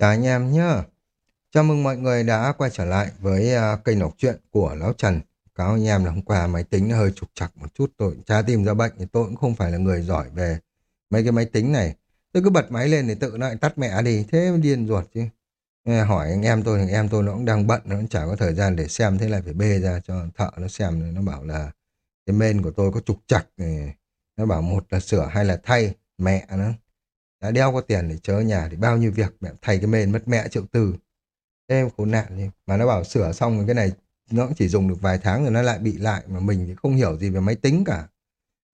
Chào anh em nhé. Chào mừng mọi người đã quay trở lại với uh, kênh đọc truyện của Lão Trần. Cáo anh em là hôm qua máy tính nó hơi trục trặc một chút tôi tra tìm ra bệnh thì tôi cũng không phải là người giỏi về mấy cái máy tính này. Tôi cứ bật máy lên thì tự nó lại tắt mẹ đi, thế điên ruột chứ. Nghe hỏi anh em tôi, anh em tôi nó cũng đang bận, nó cũng chả có thời gian để xem, thế lại phải bê ra cho thợ nó xem. Nó bảo là cái main của tôi có trục trặc này. Nó bảo một là sửa hay là thay, mẹ nó đã đeo có tiền để chớ nhà thì bao nhiêu việc mẹ thầy cái mền mất mẹ triệu tư. Em khốn nạn đi. Mà nó bảo sửa xong cái này nó cũng chỉ dùng được vài tháng rồi nó lại bị lại mà mình thì không hiểu gì về máy tính cả.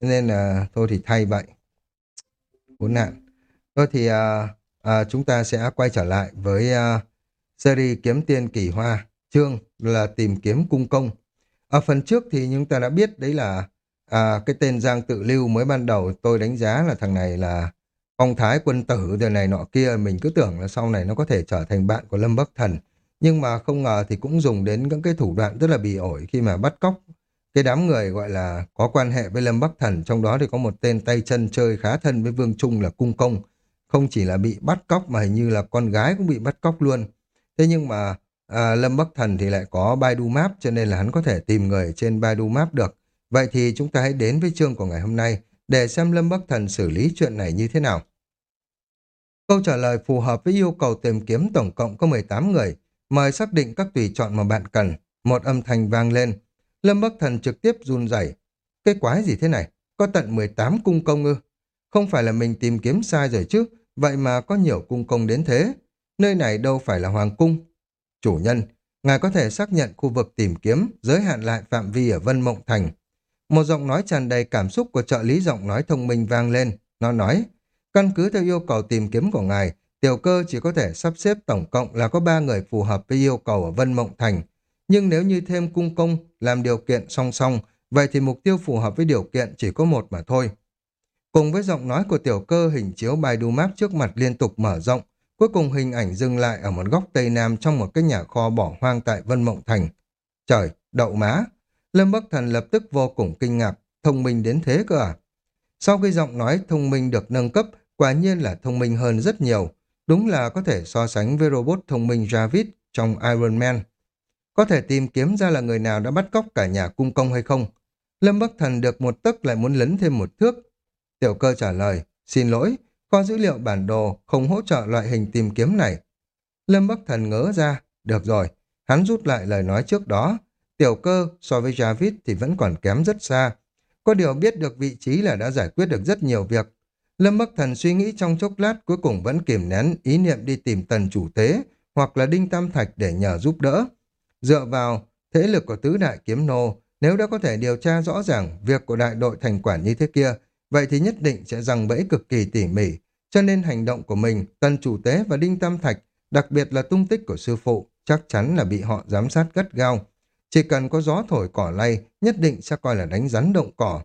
Nên là thôi thì thay vậy. Khốn nạn. Thôi thì à, à, chúng ta sẽ quay trở lại với à, series kiếm tiền kỳ hoa. Chương là tìm kiếm cung công. Ở phần trước thì chúng ta đã biết đấy là à, cái tên Giang Tự Lưu mới ban đầu. Tôi đánh giá là thằng này là phong thái quân tử đời này nọ kia mình cứ tưởng là sau này nó có thể trở thành bạn của Lâm Bắc Thần. Nhưng mà không ngờ thì cũng dùng đến những cái thủ đoạn rất là bị ổi khi mà bắt cóc. Cái đám người gọi là có quan hệ với Lâm Bắc Thần trong đó thì có một tên tay chân chơi khá thân với Vương Trung là Cung Công. Không chỉ là bị bắt cóc mà hình như là con gái cũng bị bắt cóc luôn. Thế nhưng mà à, Lâm Bắc Thần thì lại có Baidu Map cho nên là hắn có thể tìm người trên Baidu Map được. Vậy thì chúng ta hãy đến với chương của ngày hôm nay để xem Lâm Bắc Thần xử lý chuyện này như thế nào. Câu trả lời phù hợp với yêu cầu tìm kiếm tổng cộng có 18 người, mời xác định các tùy chọn mà bạn cần. Một âm thanh vang lên, Lâm Bắc Thần trực tiếp run rẩy. Cái quái gì thế này? Có tận 18 cung công ư? Không phải là mình tìm kiếm sai rồi chứ, vậy mà có nhiều cung công đến thế. Nơi này đâu phải là hoàng cung. Chủ nhân, ngài có thể xác nhận khu vực tìm kiếm, giới hạn lại phạm vi ở Vân Mộng Thành. Một giọng nói tràn đầy cảm xúc của trợ lý giọng nói thông minh vang lên. Nó nói, căn cứ theo yêu cầu tìm kiếm của ngài, tiểu cơ chỉ có thể sắp xếp tổng cộng là có ba người phù hợp với yêu cầu ở Vân Mộng Thành. Nhưng nếu như thêm cung công làm điều kiện song song, vậy thì mục tiêu phù hợp với điều kiện chỉ có một mà thôi. Cùng với giọng nói của tiểu cơ hình chiếu Baidu Map trước mặt liên tục mở rộng, cuối cùng hình ảnh dừng lại ở một góc Tây Nam trong một cái nhà kho bỏ hoang tại Vân Mộng Thành. Trời, đậu má! Lâm Bắc Thần lập tức vô cùng kinh ngạc, thông minh đến thế cơ à? Sau khi giọng nói thông minh được nâng cấp, quả nhiên là thông minh hơn rất nhiều. Đúng là có thể so sánh với robot thông minh Javid trong Iron Man. Có thể tìm kiếm ra là người nào đã bắt cóc cả nhà cung công hay không? Lâm Bắc Thần được một tấc lại muốn lấn thêm một thước. Tiểu cơ trả lời, xin lỗi, kho dữ liệu bản đồ không hỗ trợ loại hình tìm kiếm này. Lâm Bắc Thần ngỡ ra, được rồi, hắn rút lại lời nói trước đó, Tiểu cơ so với Javid thì vẫn còn kém rất xa. Có điều biết được vị trí là đã giải quyết được rất nhiều việc. Lâm Bắc Thần suy nghĩ trong chốc lát cuối cùng vẫn kiềm nén ý niệm đi tìm tần chủ tế hoặc là Đinh Tam Thạch để nhờ giúp đỡ. Dựa vào thế lực của tứ đại kiếm nô, nếu đã có thể điều tra rõ ràng việc của đại đội thành quản như thế kia, vậy thì nhất định sẽ răng bẫy cực kỳ tỉ mỉ. Cho nên hành động của mình, tần chủ tế và Đinh Tam Thạch, đặc biệt là tung tích của sư phụ, chắc chắn là bị họ giám sát gắt gao. Chỉ cần có gió thổi cỏ lay, nhất định sẽ coi là đánh rắn động cỏ.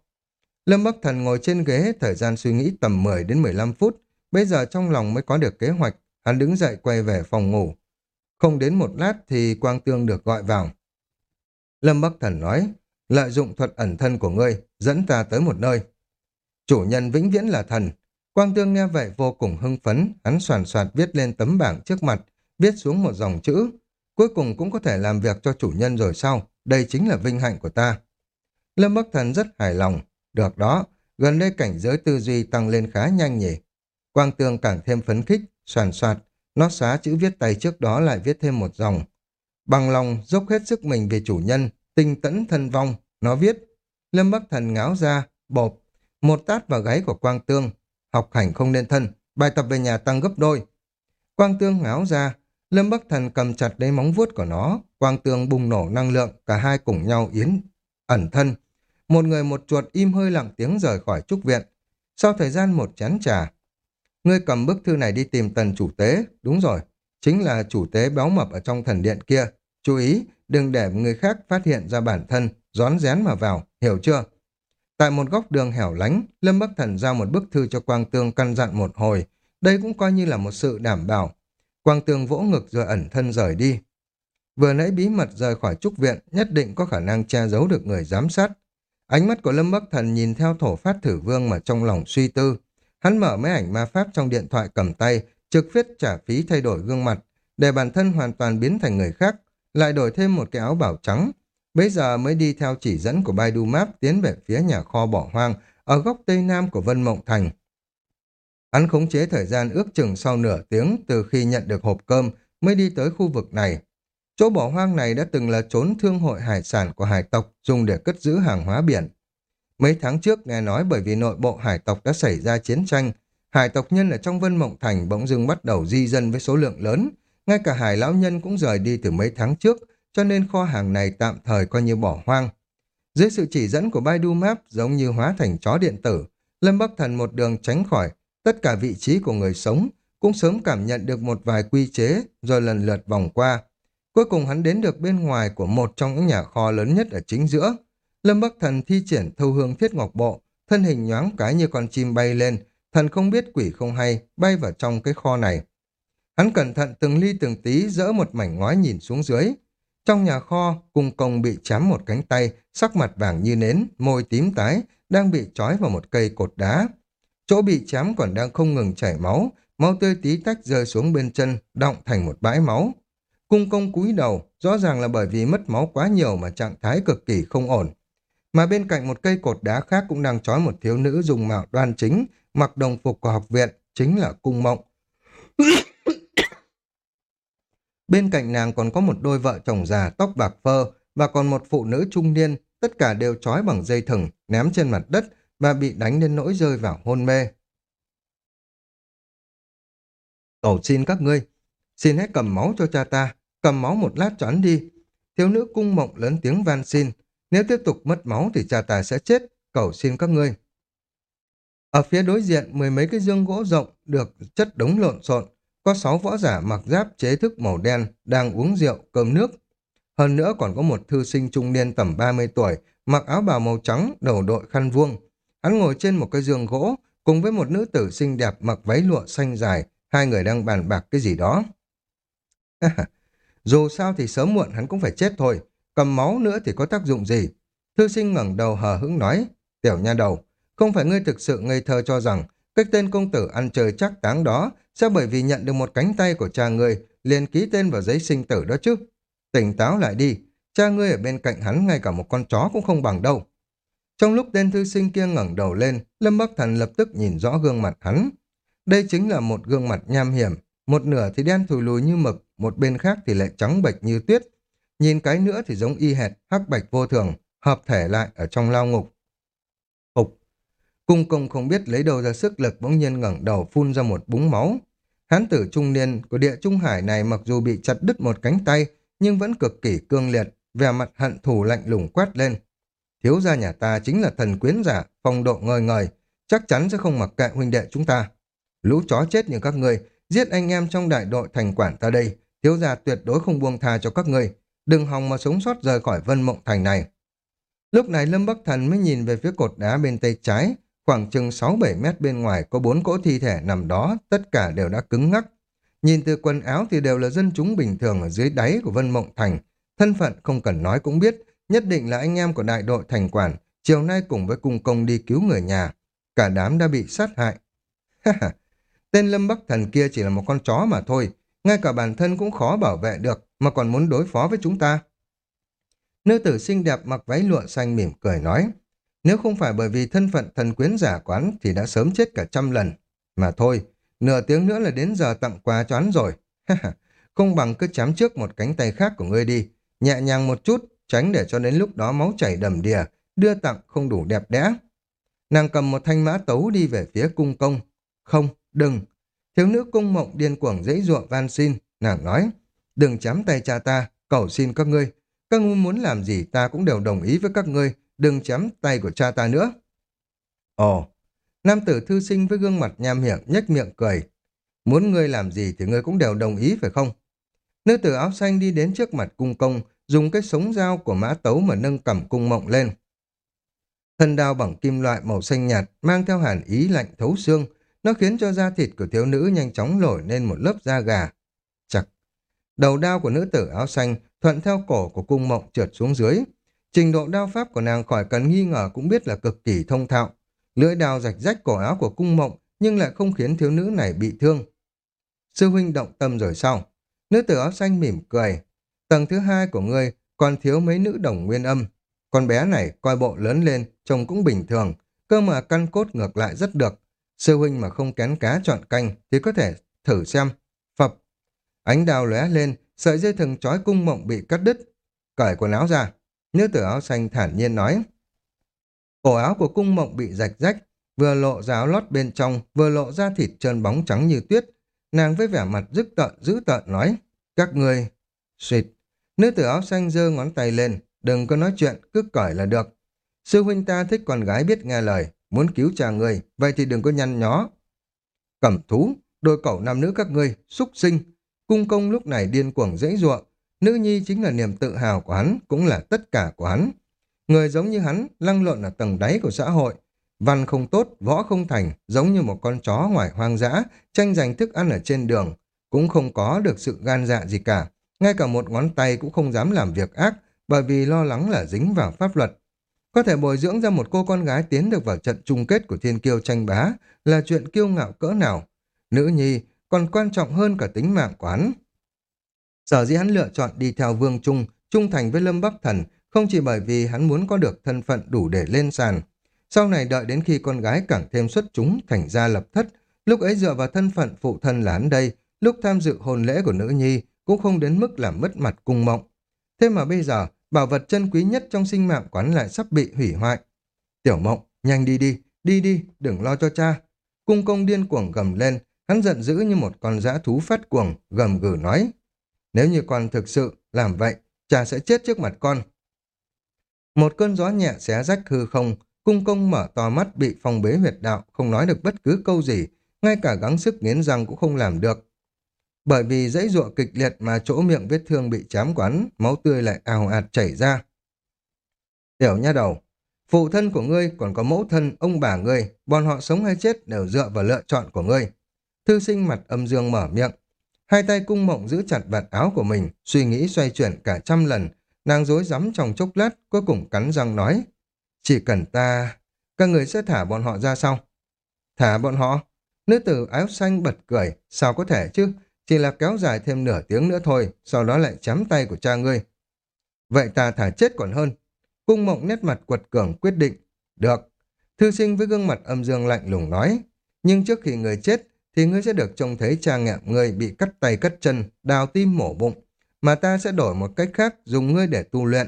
Lâm Bắc Thần ngồi trên ghế, thời gian suy nghĩ tầm 10 đến 15 phút. Bây giờ trong lòng mới có được kế hoạch, hắn đứng dậy quay về phòng ngủ. Không đến một lát thì Quang Tương được gọi vào. Lâm Bắc Thần nói, lợi dụng thuật ẩn thân của ngươi, dẫn ta tới một nơi. Chủ nhân vĩnh viễn là thần. Quang Tương nghe vậy vô cùng hưng phấn, hắn soàn soạt viết lên tấm bảng trước mặt, viết xuống một dòng chữ, Cuối cùng cũng có thể làm việc cho chủ nhân rồi sau, Đây chính là vinh hạnh của ta. Lâm Bắc Thần rất hài lòng. Được đó, gần đây cảnh giới tư duy tăng lên khá nhanh nhỉ. Quang Tường càng thêm phấn khích, soàn soạt. Nó xóa chữ viết tay trước đó lại viết thêm một dòng. Bằng lòng dốc hết sức mình về chủ nhân, tinh tẫn thân vong. Nó viết. Lâm Bắc Thần ngáo ra, bộp. Một tát vào gáy của Quang Tương. Học hành không nên thân, bài tập về nhà tăng gấp đôi. Quang Tương ngáo ra, Lâm Bắc Thần cầm chặt lấy móng vuốt của nó, quang tường bùng nổ năng lượng, cả hai cùng nhau yến, ẩn thân. Một người một chuột im hơi lặng tiếng rời khỏi trúc viện. Sau thời gian một chén trà, ngươi cầm bức thư này đi tìm tần chủ tế, đúng rồi, chính là chủ tế béo mập ở trong thần điện kia. Chú ý, đừng để người khác phát hiện ra bản thân, rón rén mà vào, hiểu chưa? Tại một góc đường hẻo lánh, Lâm Bắc Thần giao một bức thư cho Quang Tương căn dặn một hồi. Đây cũng coi như là một sự đảm bảo, Quang tường vỗ ngực rồi ẩn thân rời đi. Vừa nãy bí mật rời khỏi trúc viện, nhất định có khả năng che giấu được người giám sát. Ánh mắt của Lâm Bắc Thần nhìn theo thổ phát thử vương mà trong lòng suy tư. Hắn mở máy ảnh ma pháp trong điện thoại cầm tay, trực viết trả phí thay đổi gương mặt, để bản thân hoàn toàn biến thành người khác, lại đổi thêm một cái áo bảo trắng. Bây giờ mới đi theo chỉ dẫn của Baidu Map tiến về phía nhà kho bỏ hoang ở góc tây nam của Vân Mộng Thành. Hắn khống chế thời gian ước chừng sau nửa tiếng từ khi nhận được hộp cơm mới đi tới khu vực này. Chỗ bỏ hoang này đã từng là trốn thương hội hải sản của hải tộc dùng để cất giữ hàng hóa biển. Mấy tháng trước nghe nói bởi vì nội bộ hải tộc đã xảy ra chiến tranh, hải tộc nhân ở trong Vân Mộng Thành bỗng dưng bắt đầu di dân với số lượng lớn. Ngay cả hải lão nhân cũng rời đi từ mấy tháng trước, cho nên kho hàng này tạm thời coi như bỏ hoang. Dưới sự chỉ dẫn của Baidu Map giống như hóa thành chó điện tử, Lâm Bắc Thần một đường tránh khỏi tất cả vị trí của người sống, cũng sớm cảm nhận được một vài quy chế rồi lần lượt vòng qua. Cuối cùng hắn đến được bên ngoài của một trong những nhà kho lớn nhất ở chính giữa. Lâm Bắc Thần thi triển thâu hương thiết ngọc bộ, thân hình nhoáng cái như con chim bay lên, thần không biết quỷ không hay, bay vào trong cái kho này. Hắn cẩn thận từng ly từng tí dỡ một mảnh ngói nhìn xuống dưới. Trong nhà kho, cung công bị chém một cánh tay, sắc mặt vàng như nến, môi tím tái, đang bị trói vào một cây cột đá. Chỗ bị chém còn đang không ngừng chảy máu, máu tươi tí tách rơi xuống bên chân, động thành một bãi máu. Cung công cúi đầu, rõ ràng là bởi vì mất máu quá nhiều mà trạng thái cực kỳ không ổn. Mà bên cạnh một cây cột đá khác cũng đang trói một thiếu nữ dùng mạo đoan chính, mặc đồng phục của học viện, chính là cung mộng. bên cạnh nàng còn có một đôi vợ chồng già tóc bạc phơ và còn một phụ nữ trung niên, tất cả đều trói bằng dây thừng, ném trên mặt đất và bị đánh đến nỗi rơi vào hôn mê. Cầu xin các ngươi, xin hãy cầm máu cho cha ta, cầm máu một lát cho hắn đi. Thiếu nữ cung mộng lớn tiếng van xin, nếu tiếp tục mất máu thì cha ta sẽ chết, cầu xin các ngươi. Ở phía đối diện, mười mấy cái dương gỗ rộng được chất đống lộn xộn, có sáu võ giả mặc giáp chế thức màu đen đang uống rượu, cơm nước. Hơn nữa còn có một thư sinh trung niên tầm 30 tuổi, mặc áo bào màu trắng, đầu đội khăn vuông. Hắn ngồi trên một cái giường gỗ, cùng với một nữ tử xinh đẹp mặc váy lụa xanh dài, hai người đang bàn bạc cái gì đó. Dù sao thì sớm muộn hắn cũng phải chết thôi, cầm máu nữa thì có tác dụng gì? Thư sinh ngẩng đầu hờ hững nói, tiểu nha đầu, không phải ngươi thực sự ngây thơ cho rằng cái tên công tử ăn chơi chắc táng đó sẽ bởi vì nhận được một cánh tay của cha ngươi liền ký tên vào giấy sinh tử đó chứ. Tỉnh táo lại đi, cha ngươi ở bên cạnh hắn ngay cả một con chó cũng không bằng đâu. Trong lúc tên thư sinh kia ngẩng đầu lên, Lâm Bắc Thần lập tức nhìn rõ gương mặt hắn. Đây chính là một gương mặt nham hiểm, một nửa thì đen thùi lùi như mực, một bên khác thì lại trắng bệch như tuyết. Nhìn cái nữa thì giống y hệt, hắc bạch vô thường, hợp thể lại ở trong lao ngục. Hục. Cung công không biết lấy đâu ra sức lực bỗng nhiên ngẩng đầu phun ra một búng máu. Hán tử trung niên của địa trung hải này mặc dù bị chặt đứt một cánh tay, nhưng vẫn cực kỳ cương liệt, vẻ mặt hận thù lạnh lùng quát lên. Thiếu gia nhà ta chính là thần quyến giả, phong độ ngời ngời, chắc chắn sẽ không mặc kệ huynh đệ chúng ta. Lũ chó chết như các ngươi, giết anh em trong đại đội thành quản ta đây, thiếu gia tuyệt đối không buông tha cho các ngươi, đừng hòng mà sống sót rời khỏi vân mộng thành này. Lúc này Lâm Bắc Thần mới nhìn về phía cột đá bên tay trái, khoảng chừng 6-7 mét bên ngoài có bốn cỗ thi thể nằm đó, tất cả đều đã cứng ngắc. Nhìn từ quần áo thì đều là dân chúng bình thường ở dưới đáy của Vân Mộng Thành, thân phận không cần nói cũng biết, nhất định là anh em của đại đội thành quản, chiều nay cùng với cung công đi cứu người nhà. Cả đám đã bị sát hại. Tên Lâm Bắc Thần kia chỉ là một con chó mà thôi, ngay cả bản thân cũng khó bảo vệ được, mà còn muốn đối phó với chúng ta. Nữ tử xinh đẹp mặc váy lụa xanh mỉm cười nói, nếu không phải bởi vì thân phận thần quyến giả quán thì đã sớm chết cả trăm lần. Mà thôi, nửa tiếng nữa là đến giờ tặng quà cho hắn rồi. không bằng cứ chám trước một cánh tay khác của ngươi đi, nhẹ nhàng một chút, tránh để cho đến lúc đó máu chảy đầm đìa, đưa tặng không đủ đẹp đẽ. Nàng cầm một thanh mã tấu đi về phía cung công. Không, đừng. Thiếu nữ cung mộng điên cuồng dãy ruộng van xin. Nàng nói, đừng chám tay cha ta, cầu xin các ngươi. Các ngươi muốn làm gì ta cũng đều đồng ý với các ngươi, đừng chám tay của cha ta nữa. Ồ, nam tử thư sinh với gương mặt nham hiểm nhếch miệng cười. Muốn ngươi làm gì thì ngươi cũng đều đồng ý phải không? Nữ tử áo xanh đi đến trước mặt cung công, dùng cái sống dao của mã tấu mà nâng cầm cung mộng lên. Thân đao bằng kim loại màu xanh nhạt mang theo hàn ý lạnh thấu xương, nó khiến cho da thịt của thiếu nữ nhanh chóng nổi lên một lớp da gà. Chặt. Đầu đao của nữ tử áo xanh thuận theo cổ của cung mộng trượt xuống dưới. Trình độ đao pháp của nàng khỏi cần nghi ngờ cũng biết là cực kỳ thông thạo. Lưỡi đao rạch rách cổ áo của cung mộng nhưng lại không khiến thiếu nữ này bị thương. sư huynh động tâm rồi sau Nữ tử áo xanh mỉm cười. Tầng thứ hai của ngươi còn thiếu mấy nữ đồng nguyên âm. Con bé này coi bộ lớn lên, trông cũng bình thường, cơ mà căn cốt ngược lại rất được. Sư huynh mà không kén cá chọn canh thì có thể thử xem. Phập. Ánh đào lóe lên, sợi dây thừng trói cung mộng bị cắt đứt. Cởi quần áo ra. Nữ tử áo xanh thản nhiên nói. Cổ áo của cung mộng bị rạch rách, vừa lộ ra áo lót bên trong, vừa lộ ra thịt trơn bóng trắng như tuyết. Nàng với vẻ mặt dứt tợn dữ tợn nói, các người... Xịt. Nữ tử áo xanh giơ ngón tay lên, đừng có nói chuyện, cứ cởi là được. Sư huynh ta thích con gái biết nghe lời, muốn cứu cha người, vậy thì đừng có nhăn nhó. Cẩm thú, đôi cậu nam nữ các ngươi, xúc sinh. Cung công lúc này điên cuồng dễ ruộng. Nữ nhi chính là niềm tự hào của hắn, cũng là tất cả của hắn. Người giống như hắn, lăng lộn ở tầng đáy của xã hội. Văn không tốt, võ không thành, giống như một con chó ngoài hoang dã, tranh giành thức ăn ở trên đường. Cũng không có được sự gan dạ gì cả. Ngay cả một ngón tay cũng không dám làm việc ác, bởi vì lo lắng là dính vào pháp luật. Có thể bồi dưỡng ra một cô con gái tiến được vào trận chung kết của thiên kiêu tranh bá là chuyện kiêu ngạo cỡ nào. Nữ nhi còn quan trọng hơn cả tính mạng của hắn. Sở dĩ hắn lựa chọn đi theo Vương Trung, trung thành với Lâm Bắc Thần, không chỉ bởi vì hắn muốn có được thân phận đủ để lên sàn. Sau này đợi đến khi con gái càng thêm xuất chúng, thành ra lập thất, lúc ấy dựa vào thân phận phụ thân là hắn đây, lúc tham dự hôn lễ của nữ nhi, cũng không đến mức làm mất mặt cung mộng. Thế mà bây giờ, bảo vật chân quý nhất trong sinh mạng quán lại sắp bị hủy hoại. Tiểu mộng, nhanh đi đi, đi đi, đừng lo cho cha. Cung công điên cuồng gầm lên, hắn giận dữ như một con dã thú phát cuồng, gầm gừ nói. Nếu như con thực sự làm vậy, cha sẽ chết trước mặt con. Một cơn gió nhẹ xé rách hư không, cung công mở to mắt bị phong bế huyệt đạo, không nói được bất cứ câu gì, ngay cả gắng sức nghiến răng cũng không làm được. Bởi vì dãy ruộng kịch liệt mà chỗ miệng vết thương bị chám quắn máu tươi lại ào ạt chảy ra. Tiểu nha đầu, phụ thân của ngươi còn có mẫu thân, ông bà ngươi, bọn họ sống hay chết đều dựa vào lựa chọn của ngươi. Thư sinh mặt âm dương mở miệng. Hai tay cung mộng giữ chặt vạt áo của mình, suy nghĩ xoay chuyển cả trăm lần. Nàng rối rắm trong chốc lát, cuối cùng cắn răng nói. Chỉ cần ta... Các người sẽ thả bọn họ ra sau. Thả bọn họ? Nữ tử áo xanh bật cười. Sao có thể chứ? Chỉ là kéo dài thêm nửa tiếng nữa thôi, sau đó lại chém tay của cha ngươi. Vậy ta thả chết còn hơn. Cung mộng nét mặt quật cường quyết định. Được. Thư sinh với gương mặt âm dương lạnh lùng nói. Nhưng trước khi người chết, thì ngươi sẽ được trông thấy cha mẹ ngươi bị cắt tay cắt chân, đào tim mổ bụng. Mà ta sẽ đổi một cách khác dùng ngươi để tu luyện.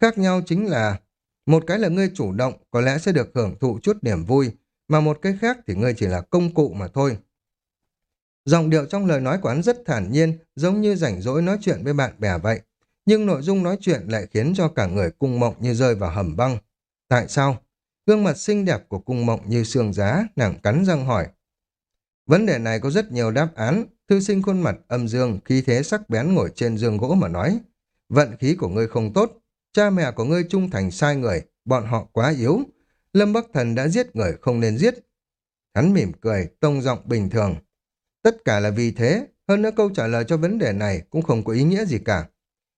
Khác nhau chính là một cái là ngươi chủ động có lẽ sẽ được hưởng thụ chút niềm vui, mà một cái khác thì ngươi chỉ là công cụ mà thôi. Giọng điệu trong lời nói của hắn rất thản nhiên, giống như rảnh rỗi nói chuyện với bạn bè vậy. Nhưng nội dung nói chuyện lại khiến cho cả người cung mộng như rơi vào hầm băng. Tại sao? Gương mặt xinh đẹp của cung mộng như xương giá, nàng cắn răng hỏi. Vấn đề này có rất nhiều đáp án, thư sinh khuôn mặt âm dương, khí thế sắc bén ngồi trên giường gỗ mà nói. Vận khí của ngươi không tốt, cha mẹ của ngươi trung thành sai người, bọn họ quá yếu. Lâm Bắc Thần đã giết người không nên giết. Hắn mỉm cười, tông giọng bình thường. Tất cả là vì thế, hơn nữa câu trả lời cho vấn đề này cũng không có ý nghĩa gì cả.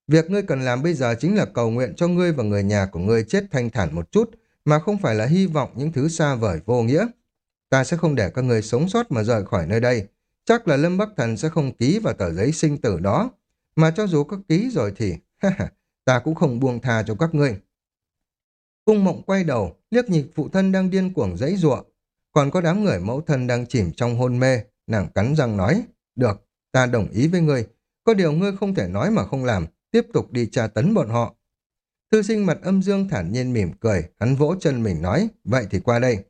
Việc ngươi cần làm bây giờ chính là cầu nguyện cho ngươi và người nhà của ngươi chết thanh thản một chút, mà không phải là hy vọng những thứ xa vời vô nghĩa. Ta sẽ không để các người sống sót mà rời khỏi nơi đây. Chắc là Lâm Bắc Thần sẽ không ký vào tờ giấy sinh tử đó. Mà cho dù có ký rồi thì, ta cũng không buông tha cho các ngươi. Cung mộng quay đầu, liếc nhìn phụ thân đang điên cuồng dãy ruộng. Còn có đám người mẫu thân đang chìm trong hôn mê, nàng cắn răng nói, được, ta đồng ý với ngươi. Có điều ngươi không thể nói mà không làm, tiếp tục đi tra tấn bọn họ. Thư sinh mặt âm dương thản nhiên mỉm cười, hắn vỗ chân mình nói, vậy thì qua đây.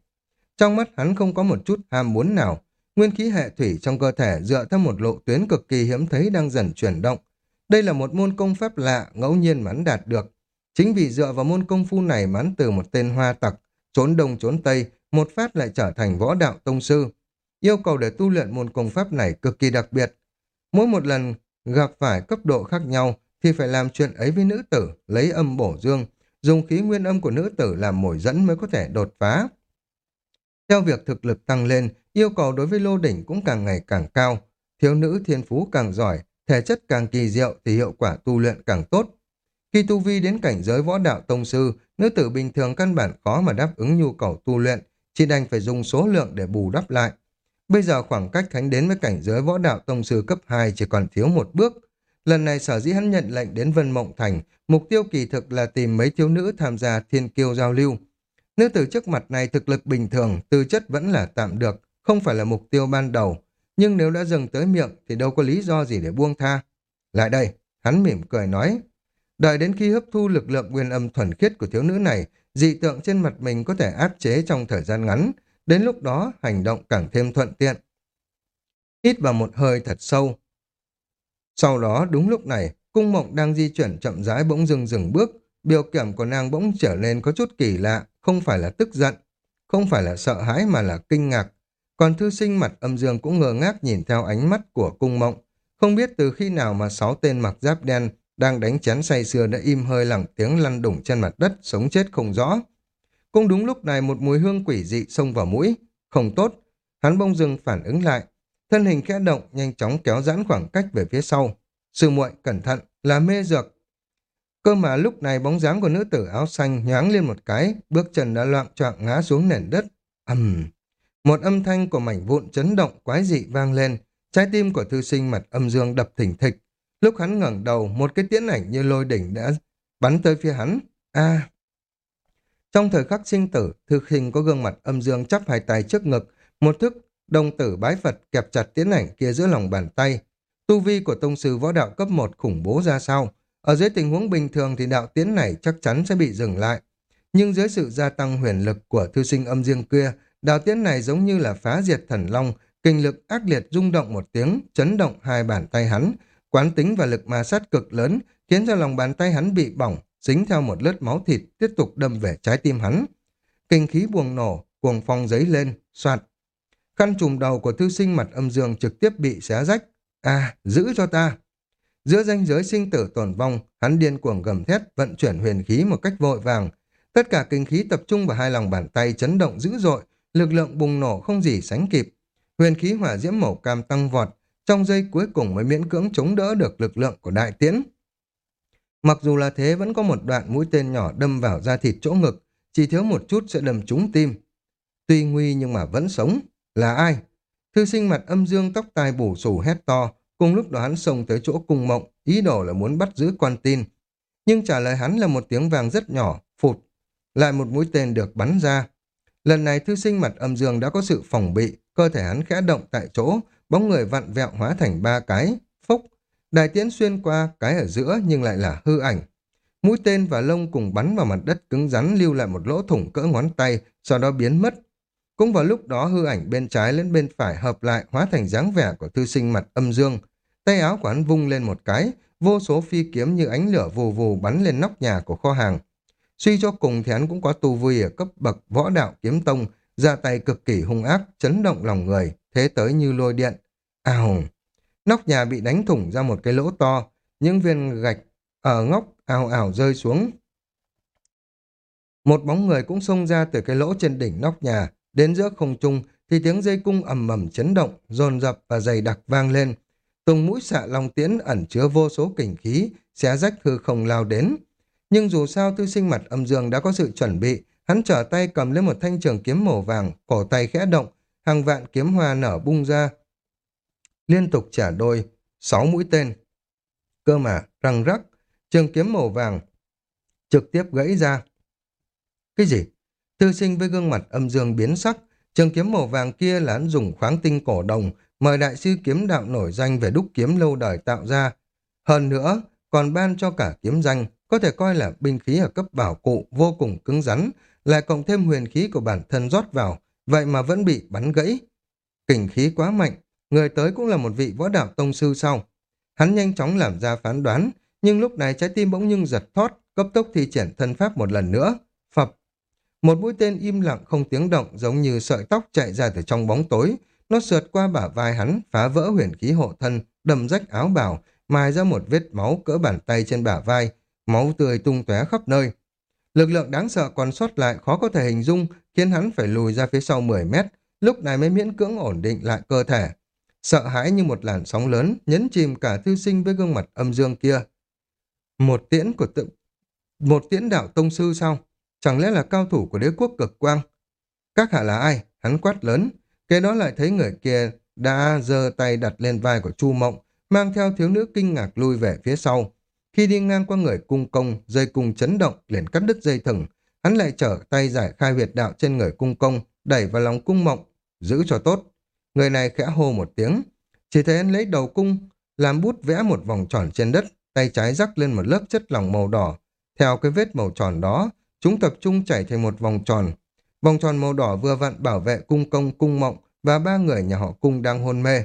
Trong mắt hắn không có một chút ham muốn nào. Nguyên khí hệ thủy trong cơ thể dựa theo một lộ tuyến cực kỳ hiếm thấy đang dần chuyển động. Đây là một môn công pháp lạ, ngẫu nhiên mà hắn đạt được. Chính vì dựa vào môn công phu này mà hắn từ một tên hoa tặc, trốn đông trốn tây, một phát lại trở thành võ đạo tông sư. Yêu cầu để tu luyện môn công pháp này cực kỳ đặc biệt. Mỗi một lần gặp phải cấp độ khác nhau thì phải làm chuyện ấy với nữ tử, lấy âm bổ dương, dùng khí nguyên âm của nữ tử làm mồi dẫn mới có thể đột phá. Theo việc thực lực tăng lên, yêu cầu đối với lô đỉnh cũng càng ngày càng cao. Thiếu nữ thiên phú càng giỏi, thể chất càng kỳ diệu thì hiệu quả tu luyện càng tốt. Khi tu vi đến cảnh giới võ đạo tông sư, nữ tử bình thường căn bản khó mà đáp ứng nhu cầu tu luyện, chỉ đành phải dùng số lượng để bù đắp lại. Bây giờ khoảng cách hắn đến với cảnh giới võ đạo tông sư cấp 2 chỉ còn thiếu một bước. Lần này sở dĩ hắn nhận lệnh đến Vân Mộng Thành, mục tiêu kỳ thực là tìm mấy thiếu nữ tham gia thiên kiêu giao lưu. Nữ tử trước mặt này thực lực bình thường, tư chất vẫn là tạm được, không phải là mục tiêu ban đầu. Nhưng nếu đã dừng tới miệng thì đâu có lý do gì để buông tha. Lại đây, hắn mỉm cười nói. Đợi đến khi hấp thu lực lượng nguyên âm thuần khiết của thiếu nữ này, dị tượng trên mặt mình có thể áp chế trong thời gian ngắn, đến lúc đó hành động càng thêm thuận tiện. Hít vào một hơi thật sâu. Sau đó đúng lúc này, cung mộng đang di chuyển chậm rãi bỗng dừng dừng bước, biểu kiểm của nàng bỗng trở nên có chút kỳ lạ, không phải là tức giận, không phải là sợ hãi mà là kinh ngạc. Còn thư sinh mặt âm dương cũng ngơ ngác nhìn theo ánh mắt của cung mộng, không biết từ khi nào mà sáu tên mặc giáp đen đang đánh chén say sưa đã im hơi lặng tiếng lăn đủng trên mặt đất, sống chết không rõ. Cũng đúng lúc này một mùi hương quỷ dị xông vào mũi. Không tốt, hắn bông dưng phản ứng lại. Thân hình khẽ động, nhanh chóng kéo giãn khoảng cách về phía sau. Sư muội cẩn thận, là mê dược. Cơ mà lúc này bóng dáng của nữ tử áo xanh nhoáng lên một cái, bước chân đã loạn choạng ngã xuống nền đất. ầm Một âm thanh của mảnh vụn chấn động quái dị vang lên, trái tim của thư sinh mặt âm dương đập thỉnh thịch. Lúc hắn ngẩng đầu, một cái tiễn ảnh như lôi đỉnh đã bắn tới phía hắn. A, trong thời khắc sinh tử, thư khinh có gương mặt âm dương chắp hai tay trước ngực, một thức đồng tử bái Phật kẹp chặt tiến ảnh kia giữa lòng bàn tay. Tu vi của tông sư võ đạo cấp 1 khủng bố ra sao? Ở dưới tình huống bình thường thì đạo tiến này chắc chắn sẽ bị dừng lại. Nhưng dưới sự gia tăng huyền lực của thư sinh âm dương kia, đạo tiến này giống như là phá diệt thần long, kinh lực ác liệt rung động một tiếng, chấn động hai bàn tay hắn, quán tính và lực ma sát cực lớn, khiến cho lòng bàn tay hắn bị bỏng, dính theo một lớp máu thịt tiếp tục đâm về trái tim hắn. Kinh khí buồng nổ, cuồng phong giấy lên, soạt. Khăn trùm đầu của thư sinh mặt âm dương trực tiếp bị xé rách. À, giữ cho ta! Giữa danh giới sinh tử tổn vong, hắn điên cuồng gầm thét, vận chuyển huyền khí một cách vội vàng. Tất cả kinh khí tập trung vào hai lòng bàn tay chấn động dữ dội, lực lượng bùng nổ không gì sánh kịp. Huyền khí hỏa diễm màu cam tăng vọt, trong giây cuối cùng mới miễn cưỡng chống đỡ được lực lượng của đại tiễn. Mặc dù là thế vẫn có một đoạn mũi tên nhỏ đâm vào da thịt chỗ ngực, chỉ thiếu một chút sẽ đâm trúng tim. Tuy nguy nhưng mà vẫn sống. Là ai? Thư sinh mặt âm dương tóc tai bù xù hét to, cùng lúc đó hắn xông tới chỗ cung mộng, ý đồ là muốn bắt giữ con tin. Nhưng trả lời hắn là một tiếng vàng rất nhỏ, phụt. Lại một mũi tên được bắn ra. Lần này thư sinh mặt âm dương đã có sự phòng bị, cơ thể hắn khẽ động tại chỗ, bóng người vặn vẹo hóa thành ba cái, Đại tiễn xuyên qua cái ở giữa nhưng lại là hư ảnh. Mũi tên và lông cùng bắn vào mặt đất cứng rắn lưu lại một lỗ thủng cỡ ngón tay, sau đó biến mất. Cũng vào lúc đó hư ảnh bên trái lên bên phải hợp lại hóa thành dáng vẻ của thư sinh mặt âm dương. Tay áo của hắn vung lên một cái, vô số phi kiếm như ánh lửa vù vù bắn lên nóc nhà của kho hàng. Suy cho cùng thì hắn cũng có tu vi ở cấp bậc võ đạo kiếm tông, ra tay cực kỳ hung ác, chấn động lòng người, thế tới như lôi điện. Ào! Nóc nhà bị đánh thủng ra một cái lỗ to, những viên gạch ở ngóc ào ảo rơi xuống. Một bóng người cũng xông ra từ cái lỗ trên đỉnh nóc nhà, đến giữa không trung thì tiếng dây cung ầm ầm chấn động, dồn dập và dày đặc vang lên. Tùng mũi xạ long tiễn ẩn chứa vô số kình khí, xé rách hư không lao đến. Nhưng dù sao tư sinh mặt âm dương đã có sự chuẩn bị, hắn trở tay cầm lên một thanh trường kiếm màu vàng, cổ tay khẽ động, hàng vạn kiếm hoa nở bung ra, liên tục trả đôi, sáu mũi tên. Cơ mà, răng rắc, trường kiếm màu vàng, trực tiếp gãy ra. Cái gì? Thư sinh với gương mặt âm dương biến sắc, trường kiếm màu vàng kia là hắn dùng khoáng tinh cổ đồng, mời đại sư kiếm đạo nổi danh về đúc kiếm lâu đời tạo ra. Hơn nữa, còn ban cho cả kiếm danh, có thể coi là binh khí ở cấp bảo cụ vô cùng cứng rắn, lại cộng thêm huyền khí của bản thân rót vào, vậy mà vẫn bị bắn gãy. Kình khí quá mạnh, người tới cũng là một vị võ đạo tông sư sau. Hắn nhanh chóng làm ra phán đoán, nhưng lúc này trái tim bỗng nhưng giật thót, cấp tốc thi triển thân pháp một lần nữa. Phập. Một mũi tên im lặng không tiếng động giống như sợi tóc chạy ra từ trong bóng tối. Nó sượt qua bả vai hắn, phá vỡ huyền khí hộ thân, đầm rách áo bào, mài ra một vết máu cỡ bàn tay trên bả vai, máu tươi tung tóe khắp nơi. Lực lượng đáng sợ còn sót lại khó có thể hình dung, khiến hắn phải lùi ra phía sau 10 mét, lúc này mới miễn cưỡng ổn định lại cơ thể sợ hãi như một làn sóng lớn, nhấn chìm cả thư sinh với gương mặt âm dương kia. Một tiễn của tự... Một tiễn đạo tông sư sao? Chẳng lẽ là cao thủ của đế quốc cực quang? Các hạ là ai? Hắn quát lớn. Kế đó lại thấy người kia đã giơ tay đặt lên vai của Chu Mộng, mang theo thiếu nữ kinh ngạc lui về phía sau. Khi đi ngang qua người cung công, dây cung chấn động, liền cắt đứt dây thừng. Hắn lại trở tay giải khai huyệt đạo trên người cung công, đẩy vào lòng cung mộng, giữ cho tốt. Người này khẽ hô một tiếng. Chỉ thấy anh lấy đầu cung, làm bút vẽ một vòng tròn trên đất, tay trái rắc lên một lớp chất lỏng màu đỏ. Theo cái vết màu tròn đó, chúng tập trung chảy thành một vòng tròn. Vòng tròn màu đỏ vừa vặn bảo vệ cung công cung mộng và ba người nhà họ cung đang hôn mê.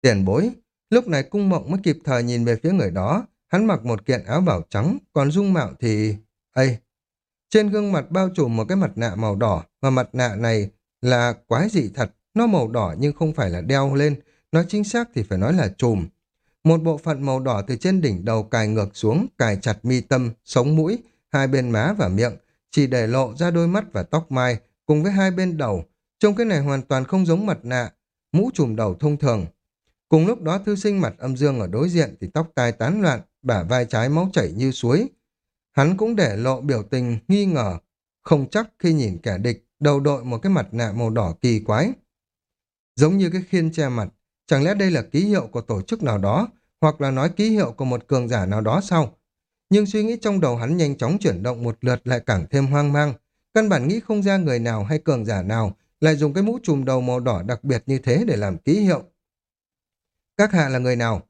Tiền bối, lúc này cung mộng mới kịp thời nhìn về phía người đó, hắn mặc một kiện áo bảo trắng, còn dung mạo thì... Ây! Trên gương mặt bao trùm một cái mặt nạ màu đỏ, và mặt nạ này là quái dị thật, nó màu đỏ nhưng không phải là đeo lên, nói chính xác thì phải nói là trùm. Một bộ phận màu đỏ từ trên đỉnh đầu cài ngược xuống, cài chặt mi tâm, sống mũi, hai bên má và miệng, chỉ để lộ ra đôi mắt và tóc mai, cùng với hai bên đầu. Trông cái này hoàn toàn không giống mặt nạ, mũ trùm đầu thông thường. Cùng lúc đó thư sinh mặt âm dương ở đối diện thì tóc tai tán loạn, bả vai trái máu chảy như suối. Hắn cũng để lộ biểu tình nghi ngờ, không chắc khi nhìn kẻ địch đầu đội một cái mặt nạ màu đỏ kỳ quái. Giống như cái khiên che mặt, chẳng lẽ đây là ký hiệu của tổ chức nào đó, hoặc là nói ký hiệu của một cường giả nào đó sao? Nhưng suy nghĩ trong đầu hắn nhanh chóng chuyển động một lượt lại càng thêm hoang mang. Căn bản nghĩ không ra người nào hay cường giả nào lại dùng cái mũ trùm đầu màu đỏ đặc biệt như thế để làm ký hiệu. Các hạ là người nào?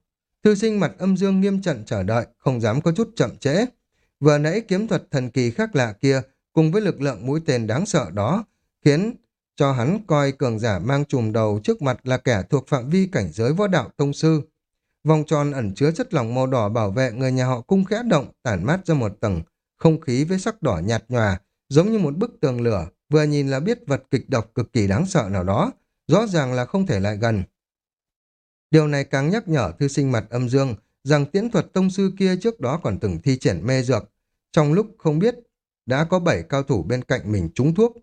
Thư sinh mặt âm dương nghiêm trận chờ đợi, không dám có chút chậm trễ. Vừa nãy kiếm thuật thần kỳ khác lạ kia, cùng với lực lượng mũi tên đáng sợ đó, khiến cho hắn coi cường giả mang trùm đầu trước mặt là kẻ thuộc phạm vi cảnh giới võ đạo tông sư. Vòng tròn ẩn chứa chất lỏng màu đỏ bảo vệ người nhà họ cung khẽ động, tản mát ra một tầng, không khí với sắc đỏ nhạt nhòa, giống như một bức tường lửa, vừa nhìn là biết vật kịch độc cực kỳ đáng sợ nào đó, rõ ràng là không thể lại gần. Điều này càng nhắc nhở thư sinh mặt âm dương rằng tiễn thuật tông sư kia trước đó còn từng thi triển mê dược. Trong lúc không biết, đã có bảy cao thủ bên cạnh mình trúng thuốc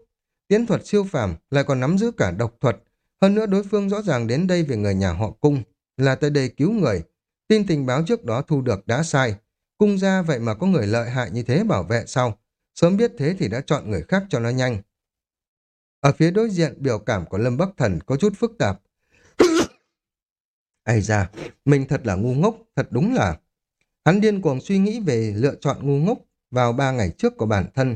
tiến thuật siêu phàm lại còn nắm giữ cả độc thuật. Hơn nữa đối phương rõ ràng đến đây về người nhà họ cung, là tới đây cứu người. Tin tình báo trước đó thu được đã sai. Cung ra vậy mà có người lợi hại như thế bảo vệ sau. Sớm biết thế thì đã chọn người khác cho nó nhanh. Ở phía đối diện biểu cảm của Lâm Bắc Thần có chút phức tạp. Ây da, mình thật là ngu ngốc, thật đúng là... Hắn điên cuồng suy nghĩ về lựa chọn ngu ngốc vào ba ngày trước của bản thân.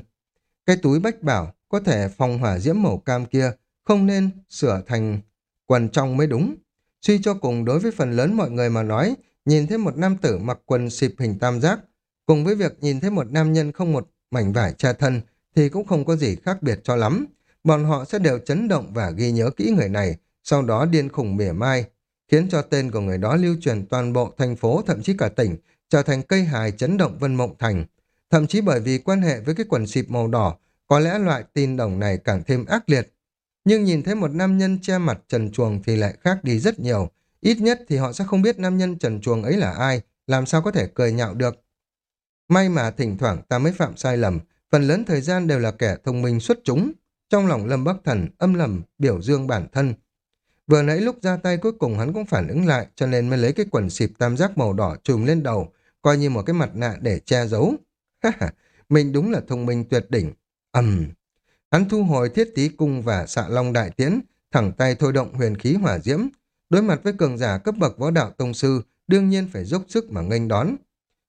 Cái túi bách bảo có thể phòng hỏa diễm màu cam kia không nên sửa thành quần trong mới đúng. Suy cho cùng đối với phần lớn mọi người mà nói, nhìn thấy một nam tử mặc quần xịp hình tam giác, cùng với việc nhìn thấy một nam nhân không một mảnh vải che thân thì cũng không có gì khác biệt cho lắm. Bọn họ sẽ đều chấn động và ghi nhớ kỹ người này, sau đó điên khủng mỉa mai, khiến cho tên của người đó lưu truyền toàn bộ thành phố thậm chí cả tỉnh, trở thành cây hài chấn động Vân Mộng Thành. Thậm chí bởi vì quan hệ với cái quần xịp màu đỏ, có lẽ loại tin đồng này càng thêm ác liệt. Nhưng nhìn thấy một nam nhân che mặt trần chuồng thì lại khác đi rất nhiều. Ít nhất thì họ sẽ không biết nam nhân trần chuồng ấy là ai, làm sao có thể cười nhạo được. May mà thỉnh thoảng ta mới phạm sai lầm, phần lớn thời gian đều là kẻ thông minh xuất chúng. Trong lòng Lâm Bắc Thần âm lầm biểu dương bản thân, Vừa nãy lúc ra tay cuối cùng hắn cũng phản ứng lại cho nên mới lấy cái quần xịp tam giác màu đỏ trùm lên đầu, coi như một cái mặt nạ để che giấu. mình đúng là thông minh tuyệt đỉnh ầm Hắn thu hồi thiết tí cung và xạ long đại tiễn, thẳng tay thôi động huyền khí hỏa diễm. Đối mặt với cường giả cấp bậc võ đạo tông sư, đương nhiên phải dốc sức mà nghênh đón.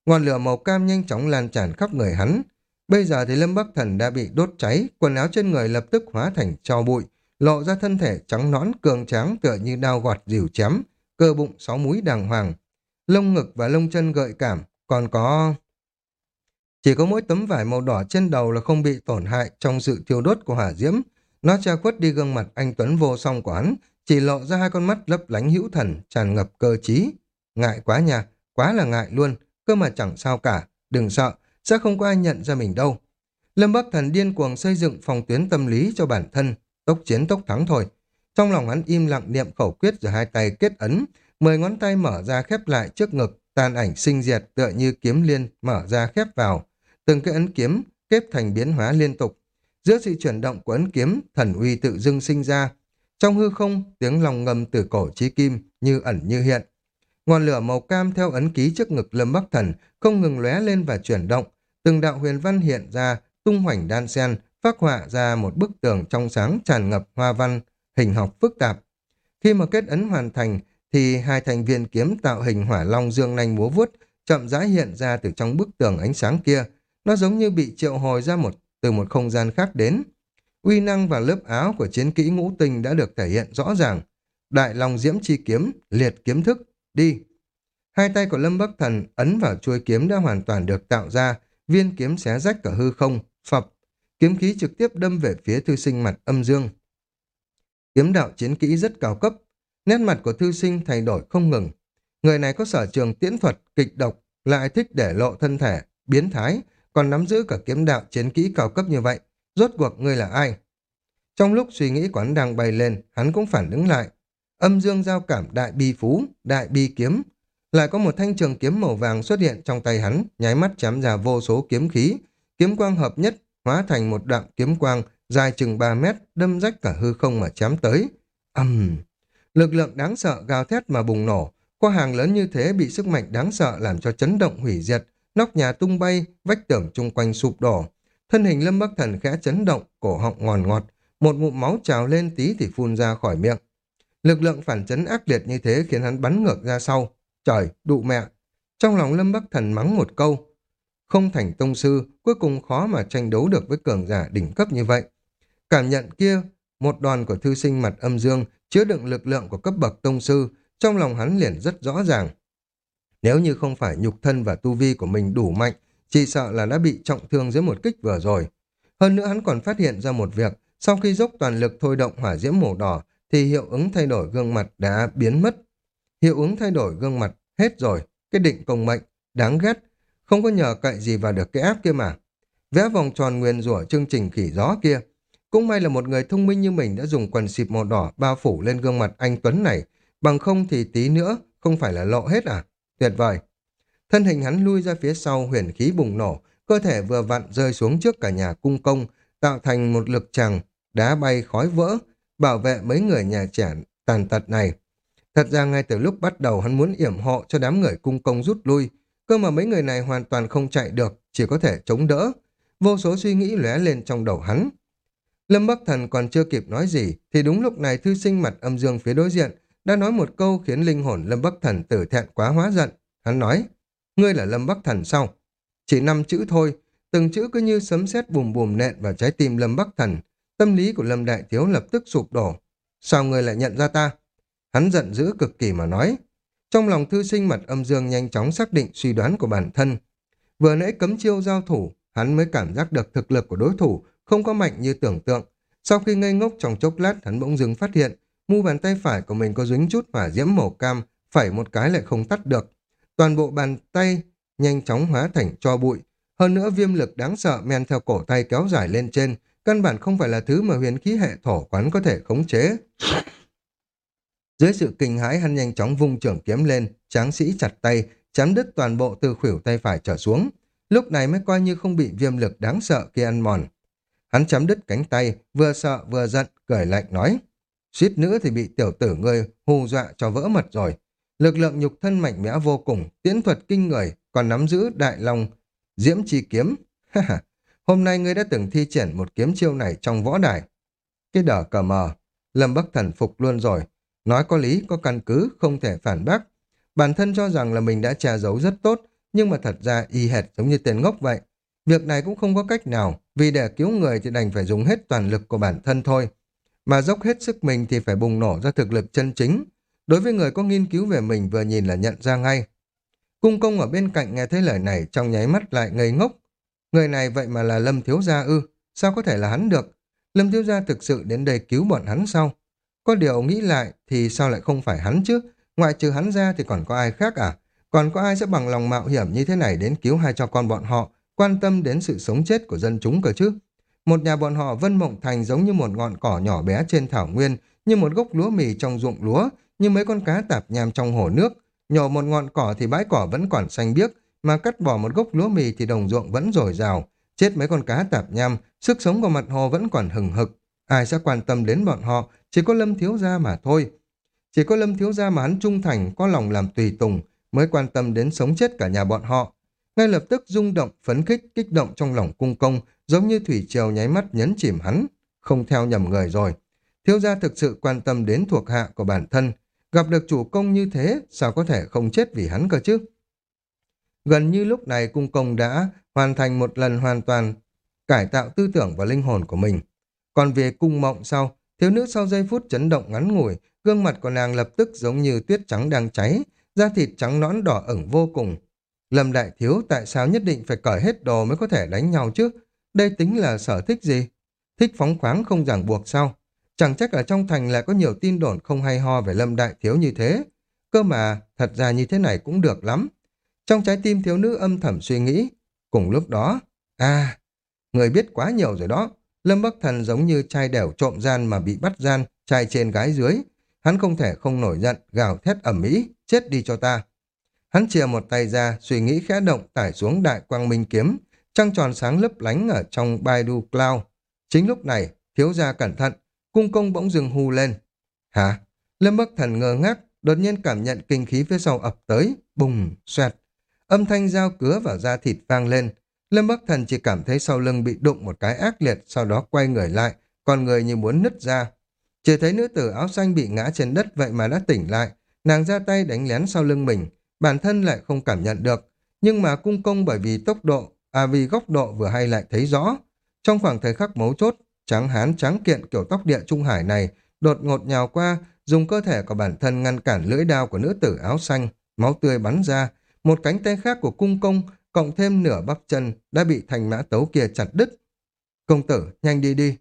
Ngọn lửa màu cam nhanh chóng lan tràn khắp người hắn. Bây giờ thì Lâm Bắc Thần đã bị đốt cháy, quần áo trên người lập tức hóa thành cho bụi, lộ ra thân thể trắng nõn cường tráng tựa như đao gọt dìu chém, cơ bụng sáu múi đàng hoàng. Lông ngực và lông chân gợi cảm, còn có... Chỉ có mỗi tấm vải màu đỏ trên đầu là không bị tổn hại trong sự thiêu đốt của hỏa diễm. Nó che khuất đi gương mặt anh Tuấn vô song của hắn, chỉ lộ ra hai con mắt lấp lánh hữu thần, tràn ngập cơ trí. Ngại quá nha, quá là ngại luôn, cơ mà chẳng sao cả, đừng sợ, sẽ không có ai nhận ra mình đâu. Lâm Bắc Thần điên cuồng xây dựng phòng tuyến tâm lý cho bản thân, tốc chiến tốc thắng thôi. Trong lòng hắn im lặng niệm khẩu quyết rồi hai tay kết ấn, mười ngón tay mở ra khép lại trước ngực, tàn ảnh sinh diệt tựa như kiếm liên mở ra khép vào. Từng cái ấn kiếm kết thành biến hóa liên tục. Giữa sự chuyển động của ấn kiếm, thần uy tự dưng sinh ra. Trong hư không, tiếng lòng ngầm từ cổ chí kim như ẩn như hiện. Ngọn lửa màu cam theo ấn ký trước ngực Lâm Bắc Thần không ngừng lóe lên và chuyển động. Từng đạo huyền văn hiện ra, tung hoành đan sen, phát họa ra một bức tường trong sáng tràn ngập hoa văn, hình học phức tạp. Khi mà kết ấn hoàn thành, thì hai thành viên kiếm tạo hình hỏa long dương nanh múa vuốt chậm rãi hiện ra từ trong bức tường ánh sáng kia. Nó giống như bị triệu hồi ra một từ một không gian khác đến. Uy năng và lớp áo của chiến kỹ ngũ tinh đã được thể hiện rõ ràng. Đại lòng Diễm Chi Kiếm, liệt kiếm thức, đi. Hai tay của Lâm Bắc Thần ấn vào chuôi kiếm đã hoàn toàn được tạo ra, viên kiếm xé rách cả hư không, phập. Kiếm khí trực tiếp đâm về phía thư sinh mặt âm dương. Kiếm đạo chiến kỹ rất cao cấp, nét mặt của thư sinh thay đổi không ngừng. Người này có sở trường tiễn thuật, kịch độc, lại thích để lộ thân thể, biến thái, còn nắm giữ cả kiếm đạo chiến kỹ cao cấp như vậy. Rốt cuộc ngươi là ai? Trong lúc suy nghĩ quán đang bay lên, hắn cũng phản ứng lại. Âm dương giao cảm đại bi phú, đại bi kiếm. Lại có một thanh trường kiếm màu vàng xuất hiện trong tay hắn, nháy mắt chém ra vô số kiếm khí. Kiếm quang hợp nhất, hóa thành một đạo kiếm quang dài chừng 3 mét, đâm rách cả hư không mà chém tới. Âm! Uhm. Lực lượng đáng sợ gào thét mà bùng nổ, Có hàng lớn như thế bị sức mạnh đáng sợ làm cho chấn động hủy diệt, nóc nhà tung bay, vách tường chung quanh sụp đổ. Thân hình Lâm Bắc Thần khẽ chấn động, cổ họng ngòn ngọt, một ngụm máu trào lên tí thì phun ra khỏi miệng. Lực lượng phản chấn ác liệt như thế khiến hắn bắn ngược ra sau. Trời, đụ mẹ! Trong lòng Lâm Bắc Thần mắng một câu. Không thành tông sư, cuối cùng khó mà tranh đấu được với cường giả đỉnh cấp như vậy. Cảm nhận kia, một đoàn của thư sinh mặt âm dương chứa đựng lực lượng của cấp bậc tông sư, trong lòng hắn liền rất rõ ràng. Nếu như không phải nhục thân và tu vi của mình đủ mạnh, chỉ sợ là đã bị trọng thương dưới một kích vừa rồi. Hơn nữa hắn còn phát hiện ra một việc, sau khi dốc toàn lực thôi động hỏa diễm màu đỏ, thì hiệu ứng thay đổi gương mặt đã biến mất. Hiệu ứng thay đổi gương mặt hết rồi, cái định công mệnh, đáng ghét, không có nhờ cậy gì vào được cái áp kia mà. Vẽ vòng tròn nguyên rủa chương trình khỉ gió kia. Cũng may là một người thông minh như mình đã dùng quần xịp màu đỏ bao phủ lên gương mặt anh Tuấn này, bằng không thì tí nữa không phải là lộ hết à? Tuyệt vời! Thân hình hắn lui ra phía sau huyền khí bùng nổ, cơ thể vừa vặn rơi xuống trước cả nhà cung công, tạo thành một lực tràng, đá bay khói vỡ, bảo vệ mấy người nhà trẻ tàn tật này. Thật ra ngay từ lúc bắt đầu hắn muốn yểm hộ cho đám người cung công rút lui, cơ mà mấy người này hoàn toàn không chạy được, chỉ có thể chống đỡ. Vô số suy nghĩ lóe lên trong đầu hắn. Lâm Bắc Thần còn chưa kịp nói gì, thì đúng lúc này thư sinh mặt âm dương phía đối diện đã nói một câu khiến linh hồn Lâm Bắc Thần tử thẹn quá hóa giận. Hắn nói, ngươi là Lâm Bắc Thần sao? Chỉ năm chữ thôi, từng chữ cứ như sấm sét bùm bùm nện vào trái tim Lâm Bắc Thần. Tâm lý của Lâm Đại Thiếu lập tức sụp đổ. Sao ngươi lại nhận ra ta? Hắn giận dữ cực kỳ mà nói. Trong lòng thư sinh mặt âm dương nhanh chóng xác định suy đoán của bản thân. Vừa nãy cấm chiêu giao thủ, hắn mới cảm giác được thực lực của đối thủ không có mạnh như tưởng tượng. Sau khi ngây ngốc trong chốc lát, hắn bỗng dưng phát hiện mu bàn tay phải của mình có dính chút hỏa diễm màu cam, phẩy một cái lại không tắt được. Toàn bộ bàn tay nhanh chóng hóa thành cho bụi. Hơn nữa viêm lực đáng sợ men theo cổ tay kéo dài lên trên, căn bản không phải là thứ mà huyền khí hệ thổ quán có thể khống chế. Dưới sự kinh hãi hắn nhanh chóng vung trưởng kiếm lên, tráng sĩ chặt tay, chém đứt toàn bộ từ khuỷu tay phải trở xuống. Lúc này mới coi như không bị viêm lực đáng sợ kia ăn mòn. Hắn chém đứt cánh tay, vừa sợ vừa giận, cười lạnh nói. Suýt nữa thì bị tiểu tử ngươi hù dọa cho vỡ mật rồi. Lực lượng nhục thân mạnh mẽ vô cùng, tiễn thuật kinh người, còn nắm giữ đại long, diễm chi kiếm. Hôm nay ngươi đã từng thi triển một kiếm chiêu này trong võ đài. Cái đờ cờ mờ, Lâm Bắc Thần phục luôn rồi. Nói có lý, có căn cứ, không thể phản bác. Bản thân cho rằng là mình đã che giấu rất tốt, nhưng mà thật ra y hệt giống như tên ngốc vậy. Việc này cũng không có cách nào, vì để cứu người thì đành phải dùng hết toàn lực của bản thân thôi. Mà dốc hết sức mình thì phải bùng nổ ra thực lực chân chính. Đối với người có nghiên cứu về mình vừa nhìn là nhận ra ngay. Cung công ở bên cạnh nghe thấy lời này trong nháy mắt lại ngây ngốc. Người này vậy mà là Lâm Thiếu Gia ư, sao có thể là hắn được? Lâm Thiếu Gia thực sự đến đây cứu bọn hắn sao? Có điều nghĩ lại thì sao lại không phải hắn chứ? Ngoại trừ hắn ra thì còn có ai khác à? Còn có ai sẽ bằng lòng mạo hiểm như thế này đến cứu hai cho con bọn họ, quan tâm đến sự sống chết của dân chúng cơ chứ? Một nhà bọn họ Vân Mộng Thành giống như một ngọn cỏ nhỏ bé trên thảo nguyên, như một gốc lúa mì trong ruộng lúa, như mấy con cá tạp nham trong hồ nước. Nhổ một ngọn cỏ thì bãi cỏ vẫn còn xanh biếc, mà cắt bỏ một gốc lúa mì thì đồng ruộng vẫn dồi dào. Chết mấy con cá tạp nham, sức sống của mặt hồ vẫn còn hừng hực. Ai sẽ quan tâm đến bọn họ, chỉ có Lâm Thiếu Gia mà thôi. Chỉ có Lâm Thiếu Gia mà hắn trung thành, có lòng làm tùy tùng, mới quan tâm đến sống chết cả nhà bọn họ. Ngay lập tức rung động, phấn khích, kích động trong lòng cung công, giống như thủy triều nháy mắt nhấn chìm hắn. Không theo nhầm người rồi. Thiếu gia thực sự quan tâm đến thuộc hạ của bản thân. Gặp được chủ công như thế, sao có thể không chết vì hắn cơ chứ? Gần như lúc này cung công đã hoàn thành một lần hoàn toàn cải tạo tư tưởng và linh hồn của mình. Còn về cung mộng sau, thiếu nữ sau giây phút chấn động ngắn ngủi, gương mặt của nàng lập tức giống như tuyết trắng đang cháy, da thịt trắng nõn đỏ ửng vô cùng. Lâm đại thiếu tại sao nhất định phải cởi hết đồ mới có thể đánh nhau chứ? Đây tính là sở thích gì? Thích phóng khoáng không ràng buộc sao? Chẳng trách ở trong thành lại có nhiều tin đồn không hay ho về Lâm đại thiếu như thế. Cơ mà, thật ra như thế này cũng được lắm. Trong trái tim thiếu nữ âm thầm suy nghĩ. Cùng lúc đó, à, người biết quá nhiều rồi đó. Lâm Bắc Thần giống như trai đẻo trộm gian mà bị bắt gian, trai trên gái dưới. Hắn không thể không nổi giận, gào thét ẩm mỹ, chết đi cho ta. Hắn chìa một tay ra, suy nghĩ khẽ động tải xuống đại quang minh kiếm, trăng tròn sáng lấp lánh ở trong Baidu Cloud. Chính lúc này, thiếu gia cẩn thận, cung công bỗng dừng hù lên. Hả? Lâm Bắc Thần ngơ ngác, đột nhiên cảm nhận kinh khí phía sau ập tới, bùng, xoẹt. Âm thanh dao cứa vào da thịt vang lên. Lâm Bắc Thần chỉ cảm thấy sau lưng bị đụng một cái ác liệt, sau đó quay người lại, còn người như muốn nứt ra. Chỉ thấy nữ tử áo xanh bị ngã trên đất vậy mà đã tỉnh lại, nàng ra tay đánh lén sau lưng mình, bản thân lại không cảm nhận được. Nhưng mà cung công bởi vì tốc độ, à vì góc độ vừa hay lại thấy rõ. Trong khoảng thời khắc mấu chốt, trắng hán trắng kiện kiểu tóc địa Trung Hải này đột ngột nhào qua, dùng cơ thể của bản thân ngăn cản lưỡi đao của nữ tử áo xanh, máu tươi bắn ra, một cánh tay khác của cung công, cộng thêm nửa bắp chân, đã bị thành mã tấu kia chặt đứt. Công tử, nhanh đi đi.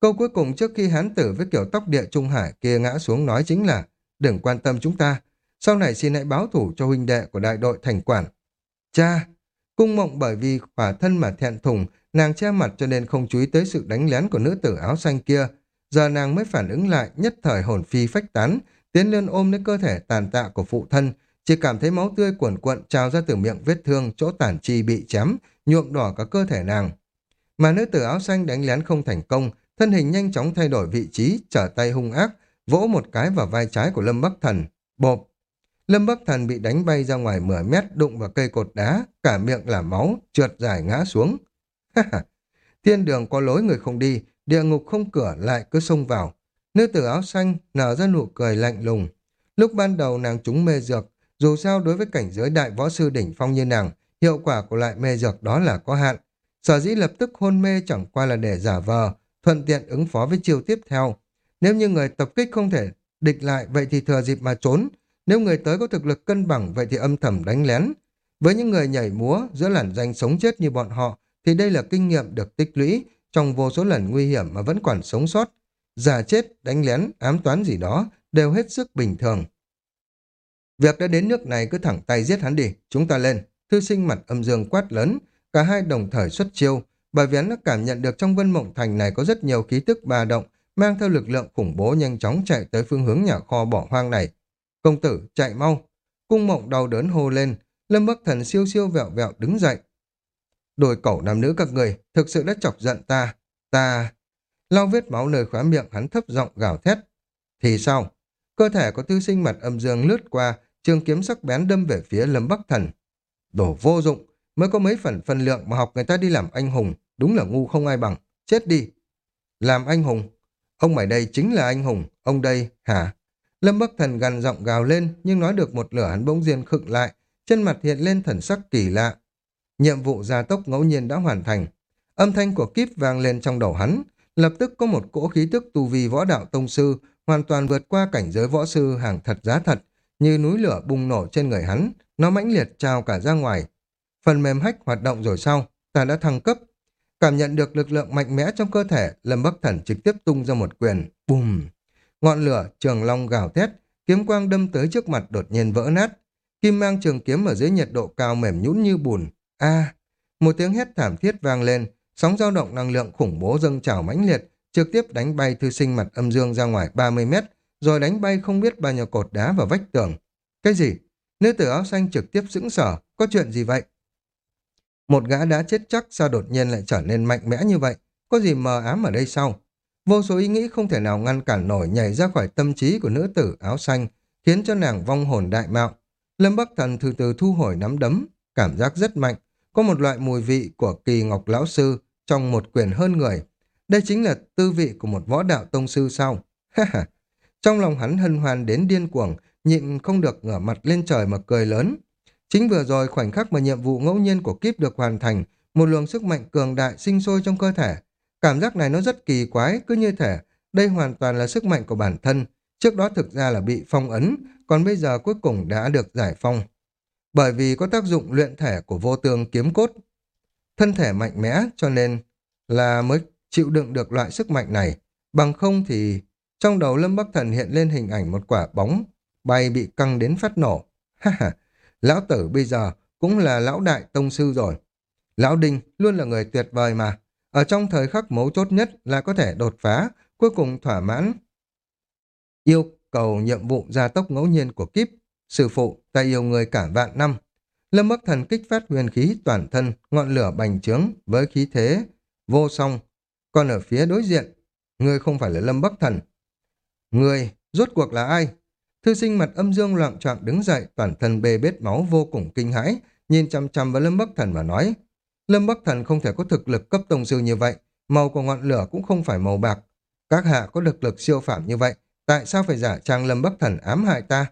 Câu cuối cùng trước khi hán tử với kiểu tóc địa Trung Hải kia ngã xuống nói chính là đừng quan tâm chúng ta, sau này xin hãy báo thủ cho huynh đệ của đại đội thành quản. Cha! Cung mộng bởi vì khỏa thân mà thẹn thùng, nàng che mặt cho nên không chú ý tới sự đánh lén của nữ tử áo xanh kia. Giờ nàng mới phản ứng lại, nhất thời hồn phi phách tán, tiến lên ôm lấy cơ thể tàn tạ của phụ thân, chỉ cảm thấy máu tươi cuồn cuộn trào ra từ miệng vết thương, chỗ tản chi bị chém, nhuộm đỏ cả cơ thể nàng. Mà nữ tử áo xanh đánh lén không thành công, thân hình nhanh chóng thay đổi vị trí, trở tay hung ác, vỗ một cái vào vai trái của Lâm Bắc Thần. Bộp! Lâm Bắc Thần bị đánh bay ra ngoài 10 mét, đụng vào cây cột đá, cả miệng là máu, trượt dài ngã xuống. Thiên đường có lối người không đi, địa ngục không cửa lại cứ xông vào. Nữ tử áo xanh nở ra nụ cười lạnh lùng. Lúc ban đầu nàng trúng mê dược, dù sao đối với cảnh giới đại võ sư đỉnh phong như nàng, hiệu quả của loại mê dược đó là có hạn. Sở dĩ lập tức hôn mê chẳng qua là để giả vờ, thuận tiện ứng phó với chiêu tiếp theo. Nếu như người tập kích không thể địch lại vậy thì thừa dịp mà trốn. Nếu người tới có thực lực cân bằng vậy thì âm thầm đánh lén. Với những người nhảy múa giữa làn danh sống chết như bọn họ thì đây là kinh nghiệm được tích lũy trong vô số lần nguy hiểm mà vẫn còn sống sót. Giả chết, đánh lén, ám toán gì đó đều hết sức bình thường. Việc đã đến nước này cứ thẳng tay giết hắn đi, chúng ta lên. Thư sinh mặt âm dương quát lớn, cả hai đồng thời xuất chiêu, bởi vì đã cảm nhận được trong vân mộng thành này có rất nhiều khí tức ba động, mang theo lực lượng khủng bố nhanh chóng chạy tới phương hướng nhà kho bỏ hoang này. Công tử, chạy mau. Cung mộng đau đớn hô lên, Lâm Bắc Thần siêu siêu vẹo vẹo đứng dậy. Đôi cẩu nam nữ các người thực sự đã chọc giận ta. Ta... Lau vết máu nơi khóa miệng hắn thấp giọng gào thét. Thì sao? Cơ thể của tư sinh mặt âm dương lướt qua, trường kiếm sắc bén đâm về phía Lâm Bắc Thần. Đổ vô dụng, mới có mấy phần phân lượng mà học người ta đi làm anh hùng, đúng là ngu không ai bằng. Chết đi. Làm anh hùng? Ông mày đây chính là anh hùng, ông đây, hả? Lâm Bắc Thần gằn giọng gào lên, nhưng nói được một lửa hắn bỗng nhiên khựng lại, chân mặt hiện lên thần sắc kỳ lạ. Nhiệm vụ gia tốc ngẫu nhiên đã hoàn thành. Âm thanh của kíp vang lên trong đầu hắn, lập tức có một cỗ khí tức tu vi võ đạo tông sư, hoàn toàn vượt qua cảnh giới võ sư hàng thật giá thật, như núi lửa bùng nổ trên người hắn, nó mãnh liệt trào cả ra ngoài. Phần mềm hách hoạt động rồi sau, ta đã thăng cấp. Cảm nhận được lực lượng mạnh mẽ trong cơ thể, Lâm Bắc Thần trực tiếp tung ra một quyền, bùm. Ngọn lửa, trường long gào thét, kiếm quang đâm tới trước mặt đột nhiên vỡ nát. Kim mang trường kiếm ở dưới nhiệt độ cao mềm nhũn như bùn. A! một tiếng hét thảm thiết vang lên, sóng dao động năng lượng khủng bố dâng trào mãnh liệt, trực tiếp đánh bay thư sinh mặt âm dương ra ngoài 30 mét, rồi đánh bay không biết bao nhiêu cột đá vào vách tường. Cái gì? Nữ tử áo xanh trực tiếp sững sở, có chuyện gì vậy? Một gã đã chết chắc sao đột nhiên lại trở nên mạnh mẽ như vậy? Có gì mờ ám ở đây sau? Vô số ý nghĩ không thể nào ngăn cản nổi nhảy ra khỏi tâm trí của nữ tử áo xanh, khiến cho nàng vong hồn đại mạo. Lâm Bắc Thần từ từ thu hồi nắm đấm, cảm giác rất mạnh, có một loại mùi vị của kỳ ngọc lão sư trong một quyền hơn người. Đây chính là tư vị của một võ đạo tông sư sau. Ha ha! Trong lòng hắn hân hoan đến điên cuồng, nhịn không được ngửa mặt lên trời mà cười lớn. Chính vừa rồi khoảnh khắc mà nhiệm vụ ngẫu nhiên của Kíp được hoàn thành, một luồng sức mạnh cường đại sinh sôi trong cơ thể. Cảm giác này nó rất kỳ quái, cứ như thể đây hoàn toàn là sức mạnh của bản thân. Trước đó thực ra là bị phong ấn, còn bây giờ cuối cùng đã được giải phong. Bởi vì có tác dụng luyện thể của vô tương kiếm cốt. Thân thể mạnh mẽ cho nên là mới chịu đựng được loại sức mạnh này. Bằng không thì trong đầu Lâm Bắc Thần hiện lên hình ảnh một quả bóng bay bị căng đến phát nổ. Ha ha, lão tử bây giờ cũng là lão đại tông sư rồi. Lão Đinh luôn là người tuyệt vời mà. Ở trong thời khắc mấu chốt nhất là có thể đột phá, cuối cùng thỏa mãn. Yêu cầu nhiệm vụ gia tốc ngẫu nhiên của kíp. Sư phụ, ta yêu người cả vạn năm. Lâm Bắc Thần kích phát huyền khí toàn thân, ngọn lửa bành trướng với khí thế vô song. Còn ở phía đối diện, ngươi không phải là Lâm Bắc Thần. Ngươi, rốt cuộc là ai? Thư sinh mặt âm dương loạn trọng đứng dậy, toàn thân bê bết máu vô cùng kinh hãi, nhìn chăm chăm vào Lâm Bắc Thần mà nói. Lâm Bắc Thần không thể có thực lực cấp tông sư như vậy, màu của ngọn lửa cũng không phải màu bạc. Các hạ có thực lực siêu phạm như vậy, tại sao phải giả trang Lâm Bắc Thần ám hại ta?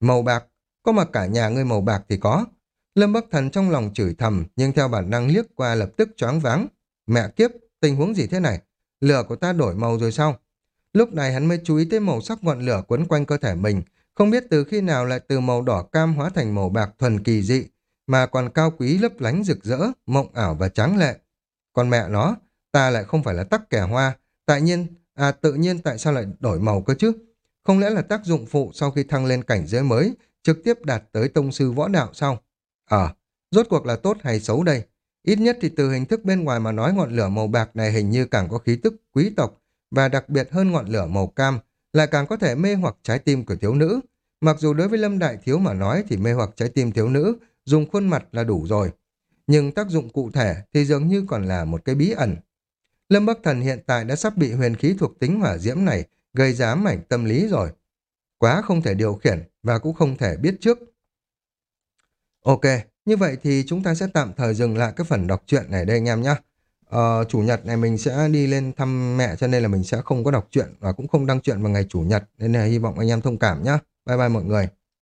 Màu bạc, có mà cả nhà ngươi màu bạc thì có. Lâm Bắc Thần trong lòng chửi thầm, nhưng theo bản năng liếc qua lập tức choáng váng. Mẹ kiếp, tình huống gì thế này? Lửa của ta đổi màu rồi sao? Lúc này hắn mới chú ý tới màu sắc ngọn lửa quấn quanh cơ thể mình, không biết từ khi nào lại từ màu đỏ cam hóa thành màu bạc thuần kỳ dị, mà còn cao quý lấp lánh rực rỡ, mộng ảo và tráng lệ. Còn mẹ nó, ta lại không phải là tắc kẻ hoa, tại nhiên, à tự nhiên tại sao lại đổi màu cơ chứ? Không lẽ là tác dụng phụ sau khi thăng lên cảnh giới mới, trực tiếp đạt tới tông sư võ đạo sao? Ờ, rốt cuộc là tốt hay xấu đây? Ít nhất thì từ hình thức bên ngoài mà nói ngọn lửa màu bạc này hình như càng có khí tức quý tộc và đặc biệt hơn ngọn lửa màu cam lại càng có thể mê hoặc trái tim của thiếu nữ. Mặc dù đối với Lâm Đại Thiếu mà nói thì mê hoặc trái tim thiếu nữ dùng khuôn mặt là đủ rồi. Nhưng tác dụng cụ thể thì dường như còn là một cái bí ẩn. Lâm Bắc Thần hiện tại đã sắp bị huyền khí thuộc tính hỏa diễm này gây giá mảnh tâm lý rồi. Quá không thể điều khiển và cũng không thể biết trước. Ok, như vậy thì chúng ta sẽ tạm thời dừng lại cái phần đọc truyện này đây anh em nhé. Ờ, chủ nhật này mình sẽ đi lên thăm mẹ cho nên là mình sẽ không có đọc truyện và cũng không đăng truyện vào ngày chủ nhật nên là hy vọng anh em thông cảm nhé. Bye bye mọi người.